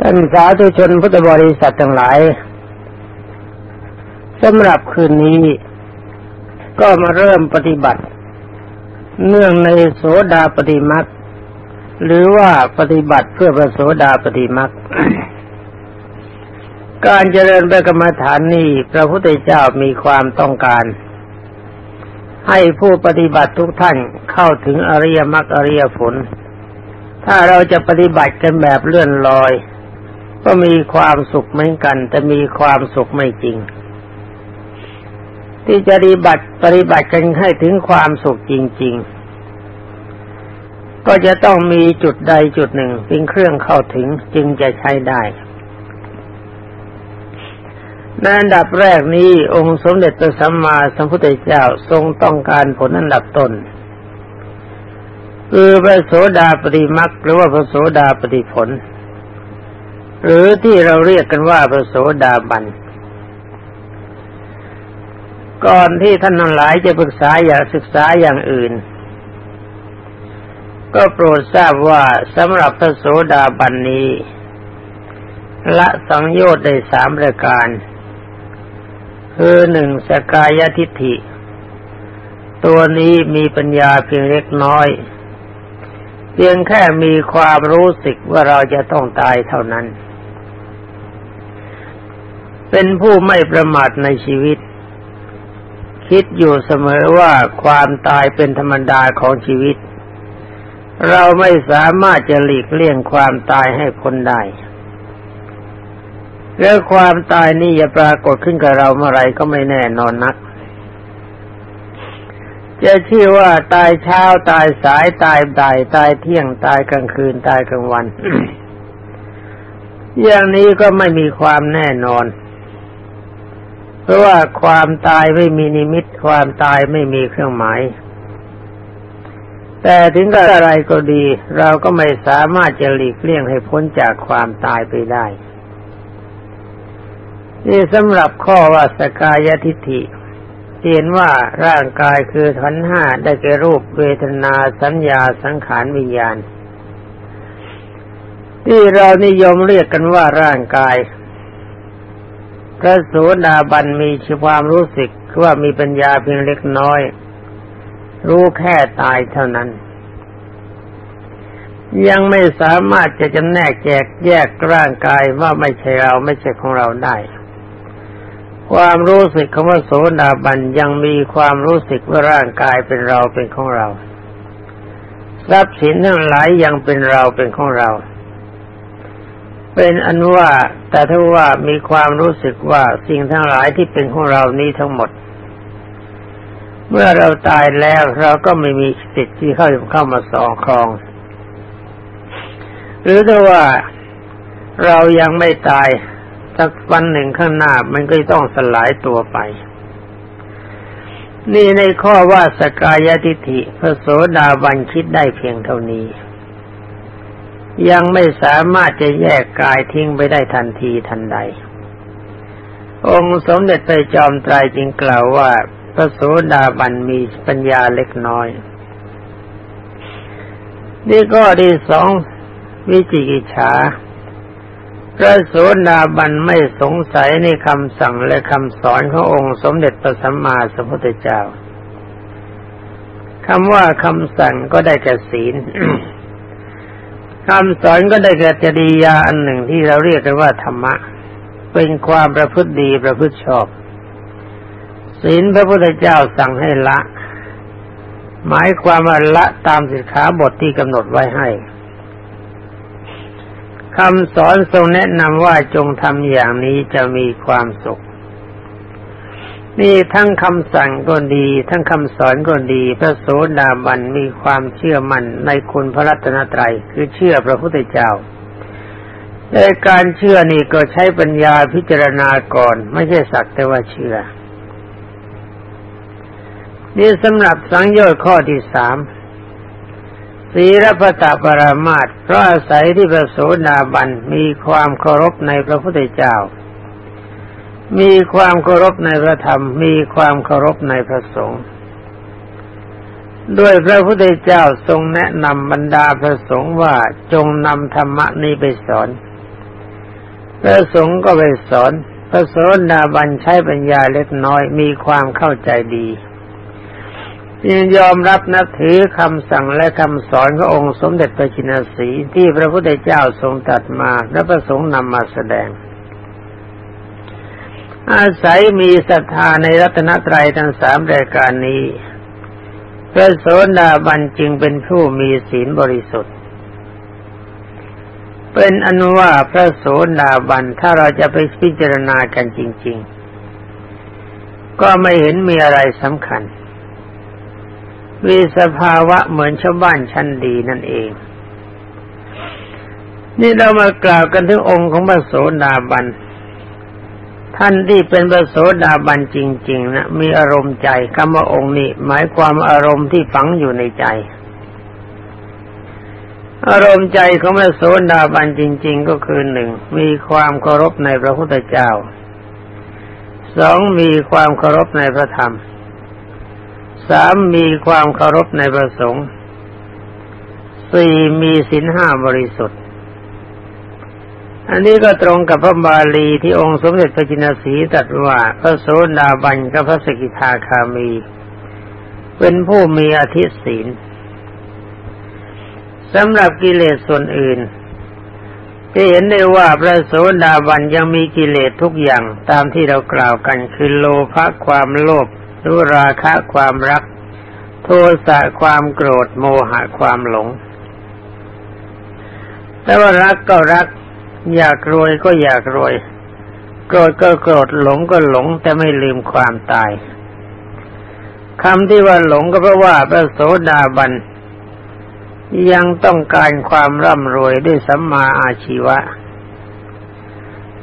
ท่านสาธุชนพุทธบริษัททั้งหลายสำหรับคืนนี้ ก็มาเริ่มปฏิบัติ เนื่องในโสดาปฏิมักหรือว่าปฏิบัติเพื่อพระโสดาปฏิมักการเจริญไปกรรมฐานนี้พระพุทธเจ้ามีความต้องการ ให้ผู้ปฏิบัติทุกท่านเข้าถึงอริยมรรคอริยผลถ้าเราจะปฏิบัติกันแบบเลื่อนลอย ก็มีความสุขเหมือนกัน แต่มีความสุขไม่จริง ที่จะปฏิบัติปฏิบัติกันให้ถึงความสุขจริง ๆ ก็จะต้องมีจุดใดจุดหนึ่งเป็นเครื่องเข้าถึงจึงจะใช้ได้ในอันดับแรกนี้องค์สมเด็จตัสัมมาสัมพุทธเจ้าทรงต้องการผลอันดับต้นคือพระโสดาปฏิมักหรือว่าพระโสดาปฏิผล หรือที่เราเรียกกันว่าพระโสดาบัน ก่อนที่ท่านทั้งหลายจะปรึกษาอยากศึกษาอย่างอื่น ก็โปรดทราบว่าสำหรับพระโสดาบันนี้ ละสังโยชน์ได้สามประการ คือหนึ่งสกายทิฏฐิ ตัวนี้มีปัญญาเพียงเล็กน้อยเพียงแค่มีความรู้สึกว่าเราจะต้องตายเท่านั้น เป็นผู้ไม่ประมาทในชีวิต คิดอยู่เสมอว่าความตายเป็นธรรมดาของชีวิต เราไม่สามารถจะหลีกเลี่ยงความตายให้พ้นได้แล้วความตายนี่จะปรากฏขึ้นกับเราเมื่อไรก็ไม่แน่นอนนัก จะชื่อว่าตายเช้าตายสายตายบ่ายตายเที่ยงตายกลางคืนตายกลางวัน อย่างนี้ก็ไม่มีความแน่นอน เพราะว่าความตายไม่มีนิมิต ความตายไม่มีเครื่องหมาย แต่ถึงกับอะไรก็ดี เราก็ไม่สามารถจะหลีกเลี่ยงให้พ้นจากความตายไปได้ นี่สำหรับข้อว่าสกายทิฏฐิเห็นว่าร่างกายคือขันห้าได้แก่รูปเวทนาสัญญาสังขารวิญญาณ ที่เรานิยมเรียกกันว่าร่างกาย พระโสดาบันมีความรู้สึกว่ามีปัญญาเพียงเล็กน้อย รู้แค่ตายเท่านั้น ยังไม่สามารถจะจำแนกแจกแยกร่างกายว่าไม่ใช่เราไม่ใช่ของเราได้ ความรู้สึกของว่าโสดาบันยังมีความรู้สึกว่าร่างกายเป็นเราเป็นของเราทรัพย์สินทั้งหลายยังเป็นเราเป็นของเรา เป็นอันว่าแต่ถ้าว่ามีความรู้สึกว่าสิ่งทั้งหลายที่เป็นของเรานี้ทั้งหมด เมื่อเราตายแล้วเราก็ไม่มีสิทธิ์ที่เข้าเข้ามาสองครอง หรือถ้าว่าเรายังไม่ตายสักวันหนึ่งข้างหน้ามันก็ต้องสลายตัวไป นี่ในข้อว่าสกายทิฐิพระโสดาบันคิดได้เพียงเท่านี้ ยังไม่สามารถจะแยกกายทิ้งไปได้ทันทีทันใด องค์สมเด็จพระจอมไตรจึงกล่าวว่าพระโสดาบันมีปัญญาเล็กน้อย นี่ก็ที่สองวิจิกิจฉาพระโสดาบันไม่สงสัยในคำสั่งและคำสอนขององค์สมเด็จพระสัมมาสัมพุทธเจ้าคำว่าคำสั่งก็ได้แก่ศีล คำสอนก็ได้แก่จริยาอันหนึ่งที่เราเรียกกันว่าธรรมะ เป็นความประพฤติดีประพฤติชอบ ศีลพระพุทธเจ้าสั่งให้ละ หมายความว่าละตามสิกขาบทที่กำหนดไว้ให้คำสอนทรงแนะนำว่าจงทำอย่างนี้จะมีความสุข นี่ทั้งคำสั่งก็ดี ทั้งคำสอนก็ดี พระโสดาบันมีความเชื่อมั่นในคุณพระรัตนตรัยคือเชื่อพระพุทธเจ้าในการเชื่อนี่ก็ใช้ปัญญาพิจารณาก่อน ไม่ใช่สักแต่ว่าเชื่อ นี่สำหรับสังโยชน์ข้อที่สามศีลพตปรามาตเพราะอาศัยที่พระโสดาบันมีความเคารพในพระพุทธเจ้า มีความเคารพในพระธรรม มีความเคารพในพระสงฆ์ด้วยพระพุทธเจ้าทรงแนะนำบรรดาพระสงฆ์ว่าจงนำธรรมะนี้ไปสอน พระสงฆ์ก็ไปสอน พระโสดาบันใช้ปัญญาเล็กน้อยมีความเข้าใจดียินยอมรับนับถือคำสั่งและคำสอนขององค์สมเด็จพระชินสีที่พระพุทธเจ้าทรงตัดมาและพระสงฆ์นำมาแสดง อาศัยมีศรัทธาในรัตนตรัยทั้งสามรายการนี้พระโสดาบันจึงเป็นผู้มีศีลบริสุทธิ์ เป็นอนุว่าพระโสดาบันถ้าเราจะไปพิจารณากันจริง ๆ ก็ไม่เห็นมีอะไรสำคัญมีสภาวะเหมือนชาวบ้านชั้นดีนั่นเอง นี่เรามากล่าวกันถึงองค์ของพระโสดาบัน ท่านที่เป็นพระโสดาบันจริง ๆ นะมีอารมณ์ใจคำว่าองค์นี้ หมายความอารมณ์ที่ฝังอยู่ในใจ อารมณ์ใจของพระโสดาบันจริง ๆ ก็คือหนึ่งมีความเคารพในพระพุทธเจ้าสองมีความเคารพในพระธรรมสามมีความเคารพในประสงค์สี่มีศีลห้าบริสุทธิ์ อันนี้ก็ตรงกับพระบาลีที่องค์สมเด็จพระจินสีตรัสว่า พระโสดาบันกับพระสกิทาคามี เป็นผู้มีอธิศีลสำหรับกิเลสส่วนอื่น จะเห็นได้ว่าพระโสดาบันยังมีกิเลสทุกอย่างตามที่เรากล่าวกันคือโลภะความโลภรู้ราคะความรัก โทสะความโกรธโมหะความหลง แต่ว่ารักก็รัก อยากรวยก็อยากรวย โกรธก็โกรธหลงก็หลงแต่ไม่ลืมความตายคำที่ว่าหลงก็เพราะว่าพระโสดาบันยังต้องการความร่ำรวยด้วยสัมมาอาชีวะ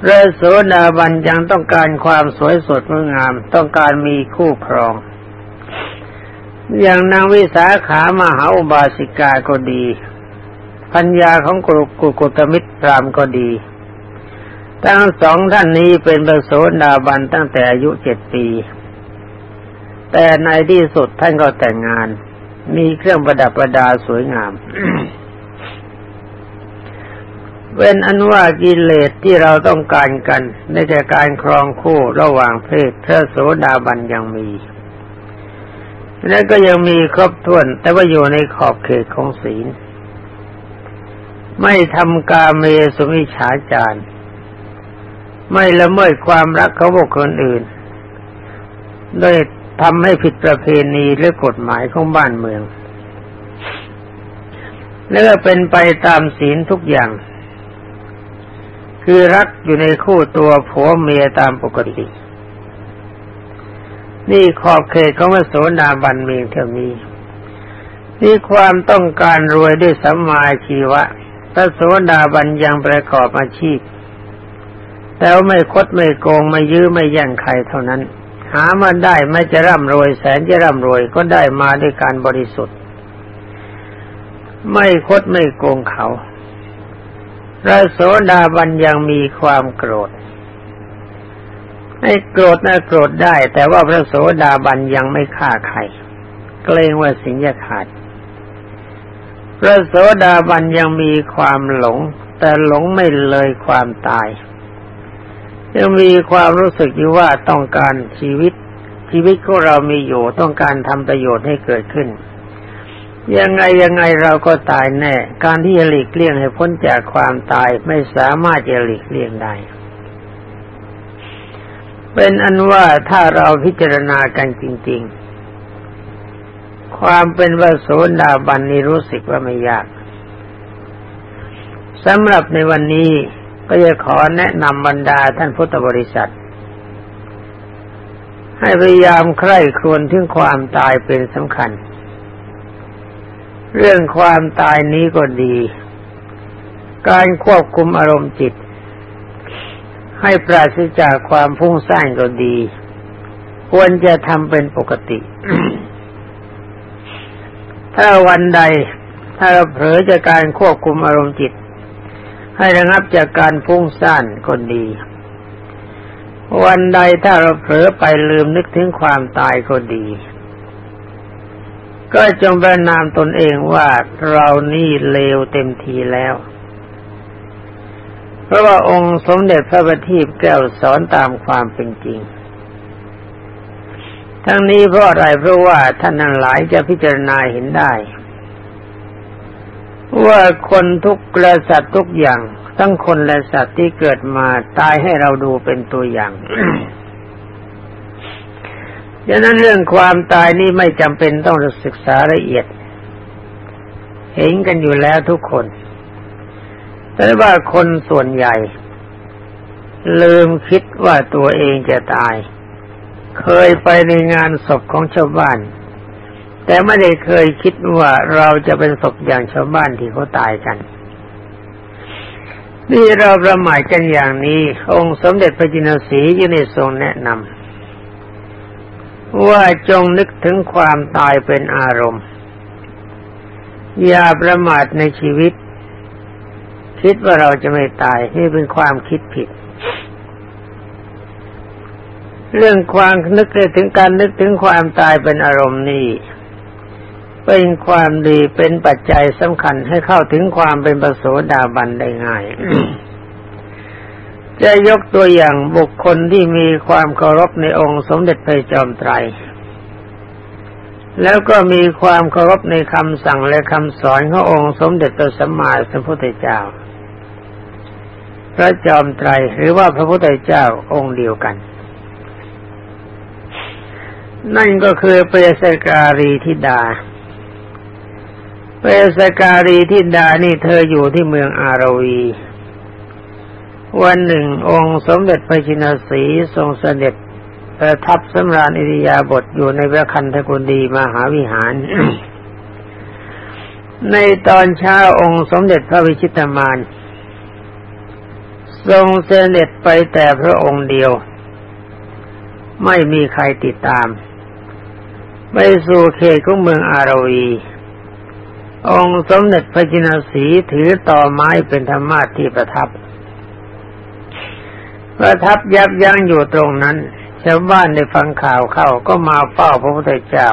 พระโสดาบันยังต้องการความสวยสดงดงาม ต้องการมีคู่ครอง อย่างนางวิสาขามหาอุบาสิกาก็ดี พัญญาของกุกุกุตมิตรพรามก็ดี ทั้งสองท่านนี้เป็นพระโสดาบันตั้งแต่อายุเจ็ดปี แต่ในที่สุดท่านก็แต่งงาน มีเครื่องประดับประดาสวยงามเป็นอันว่ากิเลสที่เราต้องการกันในแต่การครองคู่ระหว่างเพศพระโสดาบันยังมี และก็ยังมีครบถ้วน แต่ว่าอยู่ในขอบเขตของศีล ไม่ทำกาเมสุมิฉาจารไม่ละเมิดความรักเขาบุคคลอื่นโดยทำให้ผิดประเพณีหรือกฎหมายของบ้านเมือง และก็เป็นไปตามศีลทุกอย่าง คือรักอยู่ในคู่ตัวผัวเมียตามปกติ นี่ขอบเขตของพระโสดาบันเมียงเท่านี้นี่ความต้องการรวยด้วยสัมมาชีวะ พระโสดาบันยังประกอบอาชีพแต่ไม่คดไม่โกงไม่ยื้อไม่แย่งใครเท่านั้น หามาได้ไม่จะร่ำรวยแสนจะร่ำรวยก็ได้มาด้วยการบริสุทธิ์ ไม่คดไม่โกงเขาพระโสดาบันยังมีความโกรธให้โกรธนะโกรธได้ แต่ว่าพระโสดาบันยังไม่ฆ่าใครเกรงว่าสิงจะขาด ระโสดาบันยังมีความหลง แต่หลงไม่เลยความตาย ยังมีความรู้สึกอยู่ว่าต้องการชีวิต ชีวิตของเรามีอยู่ต้องการทำประโยชน์ให้เกิดขึ้น ยังไงยังไงเราก็ตายแน่ การที่จะหลีกเลี่ยงให้พ้นจากความตายไม่สามารถจะหลีกเลี่ยงได้เป็นอันว่าถ้าเราพิจารณากันจริง ๆ ความเป็นวโสดาบันนี้รู้สึกว่าไม่ยากสำหรับในวันนี้ก็จะขอแนะนำบรรดาท่านพุทธบริษัท ให้พยายามใคร่ครวญถึงความตายเป็นสำคัญ เรื่องความตายนี้ก็ดี การควบคุมอารมณ์จิต ให้ปราศจากความพุ่งสร้างก็ดี ควรจะทำเป็นปกติ ถ้าวันใด ถ้าเราเผลอจากการควบคุมอารมณ์จิต ให้ระงับจากการพุ่งสร้างก็ดี วันใดถ้าเราเผลอไปลืมนึกถึงความตายก็ดี ก็จงประนามตนเองว่าเรานี่เลวเต็มทีแล้วเพราะว่าองค์สมเด็จพระบัณฑิตแก้วสอนตามความเป็นจริง ทั้งนี้เพราะอะไรเพราะว่าท่านทั้งหลายจะพิจารณาเห็นได้ ว่าคนทุกและสัตว์ทุกอย่าง ทั้งคนและสัตว์ที่เกิดมาตายให้เราดูเป็นตัวอย่างดังนั้นเรื่องความตายนี่ไม่จำเป็นต้องศึกษาละเอียด เห็นกันอยู่แล้วทุกคน แต่ว่าคนส่วนใหญ่ ลืมคิดว่าตัวเองจะตาย เคยไปในงานศพของชาวบ้าน แต่ไม่ได้เคยคิดว่าเราจะเป็นศพอย่างชาวบ้านที่เขาตายกันนี่เราประมาทกันอย่างนี้ องค์สมเด็จพระจินสีอยู่ในทรงแนะนำว่าจงนึกถึงความตายเป็นอารมณ์ อย่าประมาทในชีวิต คิดว่าเราจะไม่ตายนี่เป็นความคิดผิด เรื่องความนึกถึงการนึกถึงความตายเป็นอารมณ์นี่เป็นความดีเป็นปัจจัยสำคัญให้เข้าถึงความเป็นประโสดาบันได้ง่าย จะยกตัวอย่างบุคคลที่มีความเคารพในองค์สมเด็จพระจอมไตร แล้วก็มีความเคารพในคำสั่งและคำสอนขององค์สมเด็จพระสัมมาสัมพุทธเจ้า พระจอมไตรหรือว่าพระพุทธเจ้าองค์เดียวกัน นั่นก็คือเปสการีธิดา เปสการีธิดานี่เธออยู่ที่เมืองอารวี วันหนึ่งองค์สมเด็จพระชินสีทรงเสด็จประทับสำราญอิริยาบถอยู่ในพระคันธกุฎีมหาวิหาร ในตอนเช้าองค์สมเด็จพระวิชิตมาน ทรงเสด็จไปแต่พระองค์เดียว ไม่มีใครติดตาม ไปสู่เขตของเมืองอารวี องค์สมเด็จพระจินสีถือต่อไม้เป็นธรรมาที่ประทับ ประทับยับยั้งอยู่ตรงนั้นชาวบ้านได้ฟังข่าวเข้าก็มาเฝ้าพระพุทธเจ้า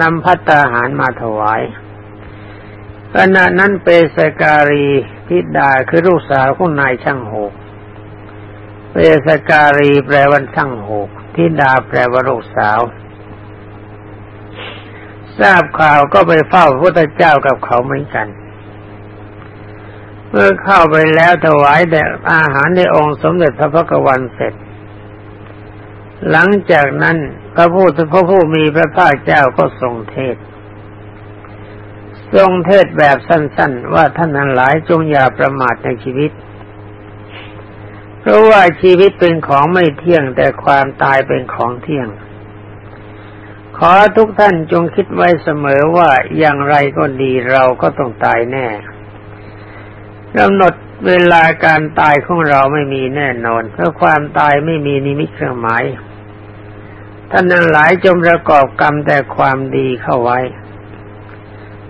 นำพัตตาหารมาถวายขณะนั้นเปสการีทิดาคือลูกสาวของนายช่างหกเปสการีแปลวันช่างหกทิดาแปลว่าลูกสาว ทราบข่าวก็ไปเฝ้าพระพุทธเจ้ากับเขาเหมือนกัน เมื่อเข้าไปแล้วถวายแต่อาหารในองค์สมเด็จพระพุทธวันเสร็จ หลังจากนั้นพระผู้พระผู้มีพระภาคเจ้าก็ทรงเทศ ทรงเทศแบบสั้นๆ ว่าท่านทั้งหลายจงอย่าประมาทในชีวิต เพราะว่าชีวิตเป็นของไม่เที่ยงแต่ความตายเป็นของเที่ยง ขอทุกท่านจงคิดไว้เสมอว่าอย่างไรก็ดีเราก็ต้องตายแน่กำหนดเวลาการตายของเราไม่มีแน่นอน เพราะความตายไม่มีนิมิตเครื่องหมายท่านหลายจงประกอบกรรมแต่ความดีเข้าไว้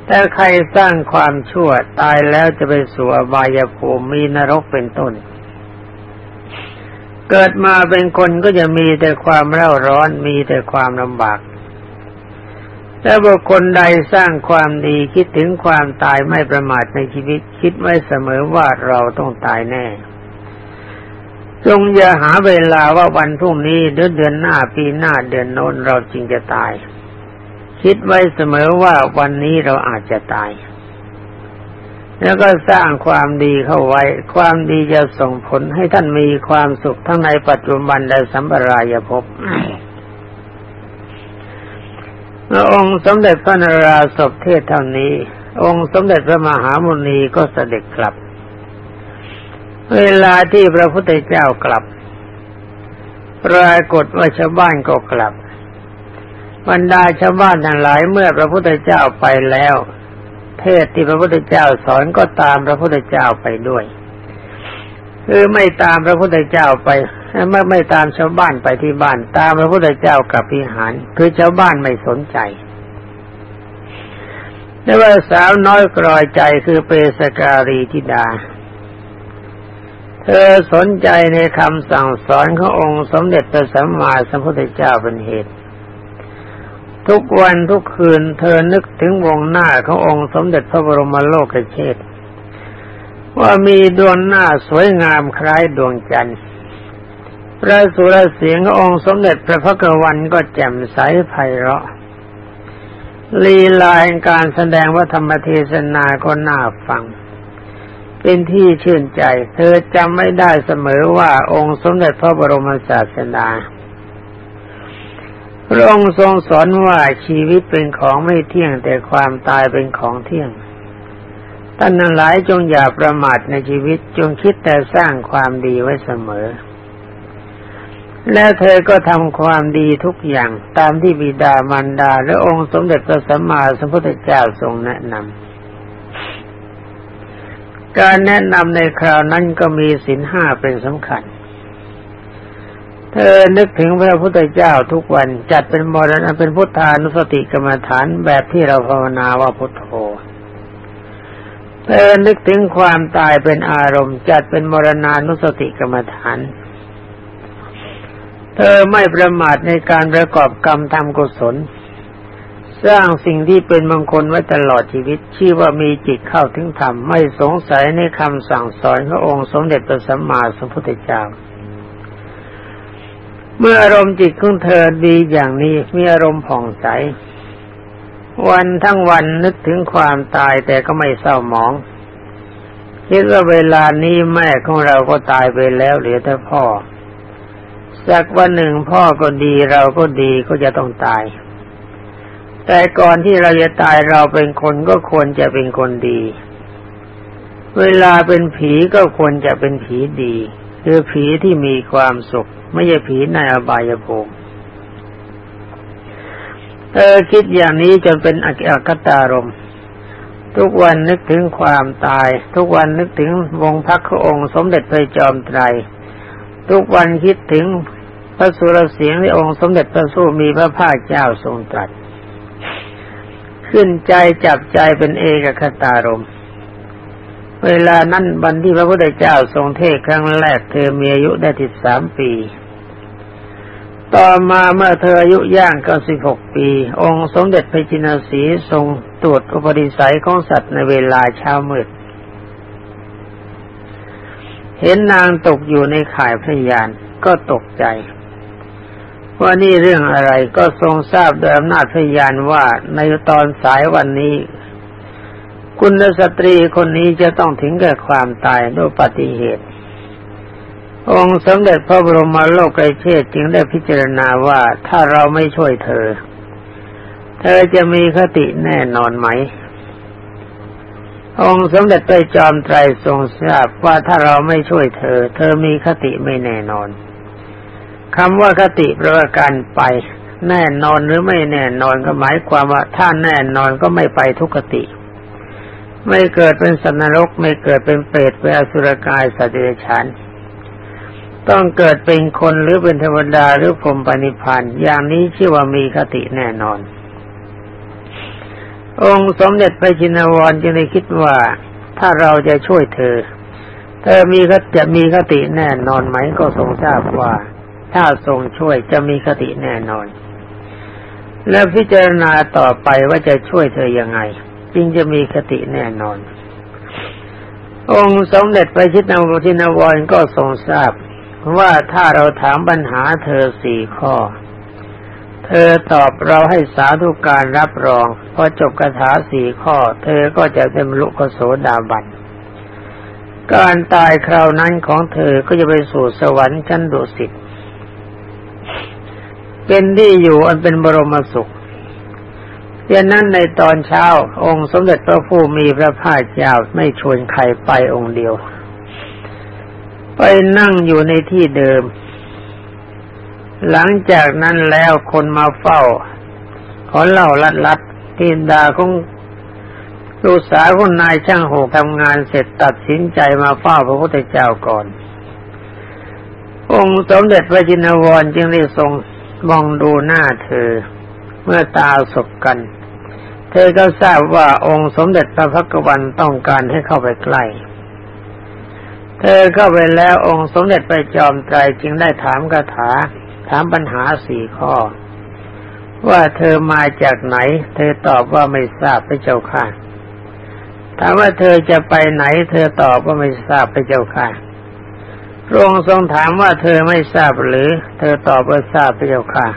แต่ใครสร้างความชั่วตายแล้วจะไปสู่อบายภูมิมีนรกเป็นต้น เกิดมาเป็นคนก็จะมีแต่ความเร่าร้อนมีแต่ความลำบาก แต่บุคคลใดสร้างความดีคิดถึงความตายไม่ประมาทในชีวิต คิดไว้เสมอว่าเราต้องตายแน่ จงอย่าหาเวลาว่าวันพรุ่งนี้เดือนเดือนหน้าปีหน้าเดือนโน้นเราจริงจะตาย คิดไว้เสมอว่าวันนี้เราอาจจะตาย แล้วก็สร้างความดีเข้าไว้ ความดีจะส่งผลให้ท่านมีความสุขทั้งในปัจจุบันและสัมปรายภพพ ระองค์สมเด็จพระนราศพเทศเท่านี้ องค์สมเด็จพระมหามุนีก็เสด็จกลับ เวลาที่พระพุทธเจ้ากลับปรากฏว่าชาวบ้านก็กลับบรรดาชาวบ้านทั้งหลายเมื่อพระพุทธเจ้าไปแล้ว เทศที่พระพุทธเจ้าสอนก็ตามพระพุทธเจ้าไปด้วย คือไม่ตามพระพุทธเจ้าไปไม่ไม่ตามชาวบ้านไปที่บ้าน ตามพระพุทธเจ้ากับพิหาร คือชาวบ้านไม่สนใจแต่ว่าสาวน้อยกรอยใจคือเปสการีธิดา เธอสนใจในคำสั่งสอนขององค์สมเด็จพระสัมมาสัมพุทธเจ้าเป็นเหตุ ทุกวันทุกคืนเธอนึกถึงวงหน้าขององค์สมเด็จพระบรมโลกเชษว่ามีดวงหน้าสวยงามคล้ายดวงจันทร์พระสุรเสียงองค์สมเด็จพระพักวันก็แจ่มใสไพเราะลีลาแห่งการแสดงว่าธรรมเทศนาก็น่าฟัง เป็นที่ชื่นใจ เธอจำไม่ได้เสมอว่าองค์สมเด็จพระบรมศาสดาพระองค์ทรงสอนว่าชีวิตเป็นของไม่เที่ยงแต่ความตายเป็นของเที่ยง ท่านทั้งหลายจงอย่าประมาทในชีวิตจงคิดแต่สร้างความดีไว้เสมอ และเธอก็ทำความดีทุกอย่างตามที่บิดามารดา และองค์สมเด็จพระสัมมาสัมพุทธเจ้าทรงแนะนำการแนะนำในคราวนั้นก็มีสินห้าเป็นสำคัญ เธอนึกถึงพระพุทธเจ้าทุกวันจัดเป็นมรณะเป็นพุทธานุสติกรรมฐานแบบที่เราภาวนาว่าพุทโธ เธอนึกถึงความตายเป็นอารมณ์ จัดเป็นมรณานุสติกรรมฐาน เธอไม่ประมาทในการประกอบกรรมทำกุศล สร้างสิ่งที่เป็นมงคลไว้ตลอดชีวิต ชื่อว่ามีจิตเข้าถึงธรรม ไม่สงสัยในคำสั่งสอนขององค์สมเด็จพระสัมมาสัมพุทธเจ้าเมื่ออารมณ์จิตของเธอดีอย่างนี้มีอารมณ์ผ่องใส วันทั้งวันนึกถึงความตายแต่ก็ไม่เศร้าหมอง คิดว่าเวลานี้แม่ของเราก็ตายไปแล้วเหลือแต่พ่อ สักวันหนึ่งพ่อก็ดีเราก็ดีก็จะต้องตาย แต่ก่อนที่เราจะตายเราเป็นคนก็ควรจะเป็นคนดี เวลาเป็นผีก็ควรจะเป็นผีดี คือผีที่มีความสุข ไม่ใช่ผีในอบายภูมิ เธอคิดอย่างนี้จนเป็นอักตารมทุกวันนึกถึงความตาย ทุกวันนึกถึงวงพักพระองค์ สมเด็จพระจอมไตร ทุกวันคิดถึงพระสุรเสียงที่องค์สมเด็จพระสู้มีพระภาคเจ้าทรงตรัส ขึ้นใจจับใจเป็นเอกคตารมเวลานั้นบันที่พระพุทธเจ้าทรงเทศครั้งแรกเธอมีอายุได้ทิสามปี ต่อมาเมื่อเธออายุย่างเก้าสิบหกปี องค์สมเด็จพระจินสีทรงตรวจอุปนิสัยของสัตว์ในเวลาเช้ามืด เห็นนางตกอยู่ในข่ายพยานก็ตกใจว่านี่เรื่องอะไรก็ทรงทราบโดยอำนาจพยานว่าในตอนสายวันนี้ คุณสตรีคนนี้จะต้องถึงแก่ความตายด้วยปฏิเหตุ องค์สมเด็จพระบรมโลกไกเทศจึงได้พิจารณาว่าถ้าเราไม่ช่วยเธอ เธอจะมีคติแน่นอนไหม องค์สมเด็จพระจอมไตรทรงทราบว่าถ้าเราไม่ช่วยเธอ เธอมีคติไม่แน่นอนคำว่าคติประการไป แน่นอนหรือไม่แน่นอนก็หมายความว่าถ้าแน่นอนก็ไม่ไปทุกคติ ไม่เกิดเป็นสันนรกไม่เกิดเป็นเปรตเป็นอสุรกายสัตว์เดรัจฉาน ต้องเกิดเป็นคนหรือเป็นเทวดาหรือพรมปณิพันธ์อย่างนี้ชื่อว่ามีคติแน่นอน องค์สมเด็จพระจินวรจึงได้คิดว่าถ้าเราจะช่วยเธอ เธอมีก็จะมีคติแน่นอนไหมก็ทรงทราบว่า ถ้าทรงช่วยจะมีคติแน่นอน และพิจารณาต่อไปว่าจะช่วยเธอยังไง จึงจะมีคติแน่นอน องค์สมเด็จพระชินวรชินวรก็ทรงทราบ ว่าถ้าเราถามปัญหาเธอสี่ข้อ เธอตอบเราให้สาธุการรับรองพอจบคาถาสี่ข้อ เธอก็จะเป็นลุกโสดาบันการตายคราวนั้นของเธอก็จะไปสู่สวรรค์ชั้นดุสิตเป็นที่อยู่อันเป็นบรมสุขดังนั้นในตอนเช้า องค์สมเด็จพระผู้มีพระภาคเจ้าไม่ชวนใครไปองค์เดียว ไปนั่งอยู่ในที่เดิม หลังจากนั้นแล้วคนมาเฝ้า ขอเล่าลัดลัดทินดาของลูกสาวของนายช่างโหกทำงานเสร็จตัดสินใจมาเฝ้าพระพุทธเจ้าก่อน องค์สมเด็จพระจินวรจึงได้ทรงมองดูหน้าเธอ เมื่อตาสบกัน เธอก็ทราบว่าองค์สมเด็จพระพักวันต้องการให้เข้าไปใกล้ เธอเข้าไปแล้วองค์สมเด็จไปจอมไตรจึงได้ถามคาถา ถามปัญหาสี่ข้อ ว่าเธอมาจากไหน เธอตอบว่าไม่ทราบพระเจ้าค่ะถามว่าเธอจะไปไหน เธอตอบว่าไม่ทราบพระเจ้าค่ะพระองค์ทรงถามว่าเธอไม่ทราบหรือ เธอตอบว่าทราบพระเจ้าค่ะ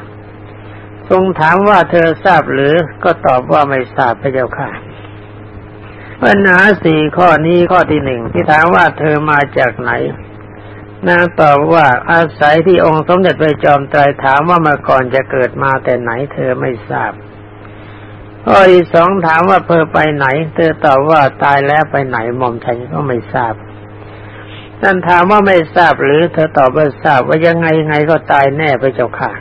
ทรงถามว่าเธอทราบหรือก็ตอบว่าไม่ทราบพระเจ้าค่ะ ปัญหาสี่ข้อนี้ข้อที่หนึ่งที่ถามว่าเธอมาจากไหนนางตอบว่าอาศัยที่องค์สมเด็จพระจอมไตรถามว่ามาก่อนจะเกิดมาแต่ไหนเธอไม่ทราบข้อที่สองถามว่าเธอไปไหน เธอตอบว่าตายแล้วไปไหนหม่อมฉันก็ไม่ทราบท่านถามว่าไม่ทราบหรือเธอตอบว่าทราบว่ายังไงยังไงก็ตายแน่ไปเจ้าค่ะ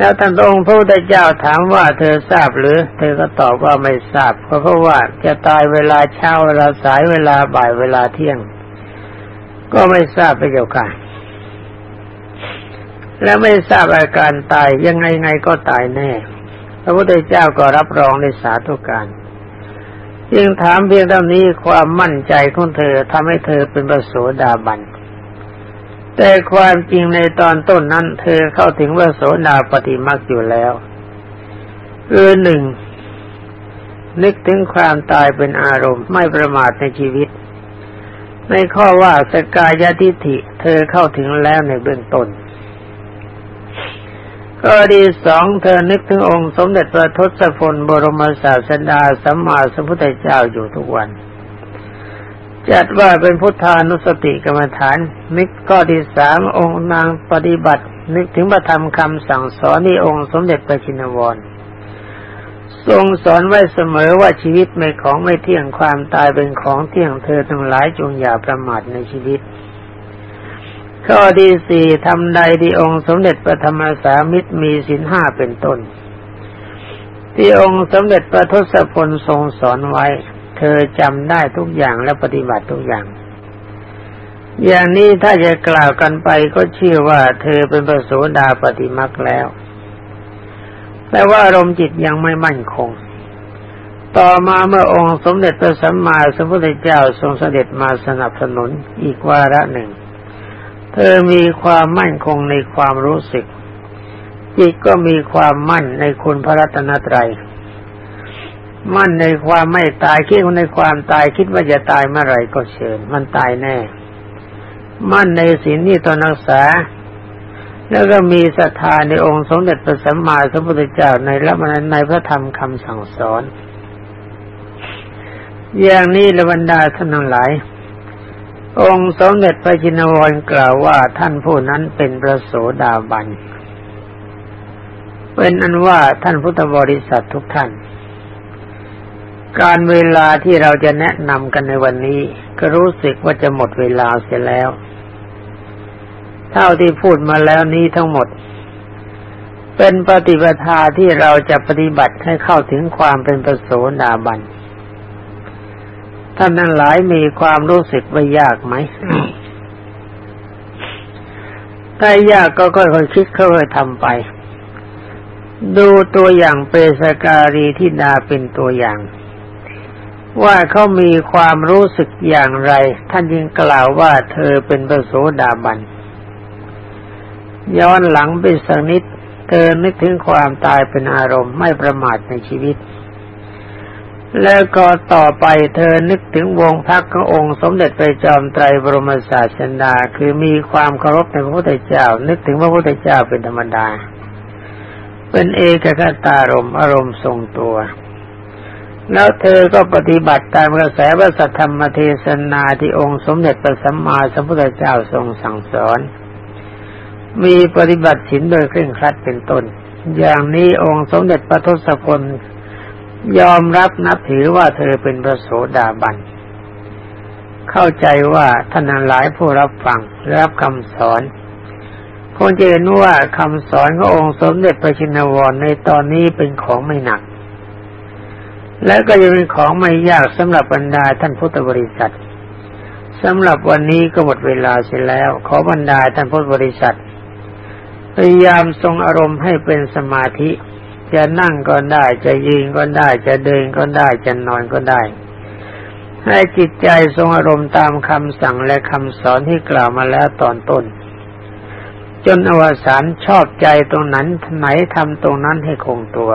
แล้วท่านองค์พระพุทธเจ้าถามว่าเธอทราบหรือ เธอก็ตอบว่าไม่ทราบ เพราะเพราะว่าจะตายเวลาเช้าเวลาสายเวลาบ่ายเวลาเที่ยง ก็ไม่ทราบไปเจ้าค่ะ แล้วไม่ทราบอาการตายยังไงไงก็ตายแน่ พระพุทธเจ้าก็รับรองในสาธุการจึงถามเพียงเท่านี้ความมั่นใจของเธอทำให้เธอเป็นประโสดาบัน แต่ความจริงในตอนต้นนั้น เธอเข้าถึงว่าโสดาปฏิมักอยู่แล้วคือหนึ่งนึกถึงความตายเป็นอารมณ์ไม่ประมาทในชีวิต ในข้อว่าสกายทิฏฐิ เธอเข้าถึงแล้วในเบื้องต้นก็ดีสองเธอนึกถึงองค์สมเด็จพระทศพลบรมศาสดาสัมมาสัมพุทธเจ้าอยู่ทุกวัน จัดว่าเป็นพุทธานุสติกรรมฐานนึกก็ที่สามองค์นางปฏิบัติ นึกถึงพระธรรมคำสั่งสอนนี่องค์สมเด็จพระชินวรทรงสอนไว้เสมอว่าชีวิตไม่ของไม่เที่ยงความตายเป็นของเที่ยงเธอทั้งหลายจงอย่าประมาทในชีวิต ข้อที่สี่ทำใดที่องค์สมเด็จพระธรรมสามิตรมีสินห้าเป็นต้น ที่องค์สมเด็จพระทศพลทรงสอนไว้ เธอจำได้ทุกอย่างและปฏิบัติทุกอย่าง อย่างนี้ถ้าจะกล่าวกันไปก็เชื่อว่าเธอเป็นประโสดาปฏิมักแล้ว แต่ว่าอารมณ์จิตยังไม่มั่นคง ต่อมาเมื่อองค์สมเด็จพระสัมมาสัมพุทธเจ้าทรงเสด็จมาสนับสนุนอีกวาระหนึ่ง เธอมีความมั่นคงในความรู้สึกจิตก็มีความมั่นในคุณพระรัตนตรัย มั่นในความไม่ตายคิดในความตายคิดว่าจะตายเมื่อไรก็เชิญ มันตายแน่ มั่นในศีลที่ตอนรักษา แล้วก็มีศรัทธาในองค์สมเด็จพระสัมมาสัมพุทธเจ้าในละมันในพระธรรมคำสั่งสอน อย่างนี้ละบรรดาท่านทั้งหลาย องค์สมเด็จพระจินวรกล่าวว่าท่านผู้นั้นเป็นพระโสดาบันเป็นอันว่าท่านพุทธบริษัททุกท่าน การเวลาที่เราจะแนะนำกันในวันนี้ ก็รู้สึกว่าจะหมดเวลาเสียแล้ว เท่าที่พูดมาแล้วนี้ทั้งหมด เป็นปฏิปทาที่เราจะปฏิบัติให้เข้าถึงความเป็นประโสดาบันท่านนั้นหลายมีความรู้สึกว่ายากไหมถ้ายากก็ค่อยๆคิดค่อยๆทำไป ดูตัวอย่างเปสการีที่ดาเป็นตัวอย่าง ว่าเขามีความรู้สึกอย่างไร ท่านยิงกล่าวว่าเธอเป็นพระโสดาบัน ย้อนหลังไปสักนิด เธอนึกถึงความตายเป็นอารมณ์ไม่ประมาทในชีวิต แล้วก็ต่อไปเธอนึกถึงวงพักขององค์ สมเด็จพระจอมไตรบรมศาสดาคือมีความเคารพในพระพุทธเจ้า นึกถึงพระพุทธเจ้าเป็นธรรมดา เป็นเอกคตารมอารมณ์ทรงตัว แล้วเธอก็ปฏิบัติตามกระแสพระสัทธรรมเทศนาที่องค์สมเด็จพระสัมมาสัมพุทธเจ้าทรงสั่งสอน มีปฏิบัติศีลโดยเคร่งครัดเป็นต้น อย่างนี้องค์สมเด็จพระทศพลยอมรับนับถือว่าเธอเป็นพระโสดาบัน เข้าใจว่าท่านหลายผู้รับฟังรับคำสอนคงจะเห็นว่าคำสอนขององค์สมเด็จพระชินวรในตอนนี้เป็นของไม่หนัก และก็ยังเป็นของไม่ยากสำหรับบรรดาท่านพุทธบริษัทสำหรับวันนี้ก็หมดเวลาเสร็จแล้ว ขอบรรดาท่านพุทธบริษัทพยายามทรงอารมณ์ให้เป็นสมาธิ จะนั่งก็ได้จะยืนก็ได้จะเดินก็ได้จะนอนก็ได้ ให้จิตใจทรงอารมณ์ตามคำสั่งและคำสอนที่กล่าวมาแล้วตอนต้น จนอวสานชอบใจตรงนั้นไหนทำตรงนั้นให้คงตัว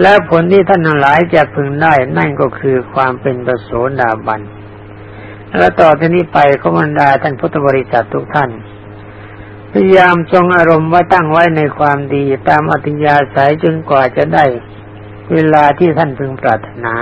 และผลที่ท่านหลายจะพึงได้นั่นก็คือความเป็นประโสดาบัน และต่อที่นี้ไปขบันดาท่านพุทธบริษัททุกท่าน พยายามจงอารมณ์ว่าตั้งไว้ในความดีตามอัติยาสายจนกว่าจะได้เวลาที่ท่านพึงปรารถนา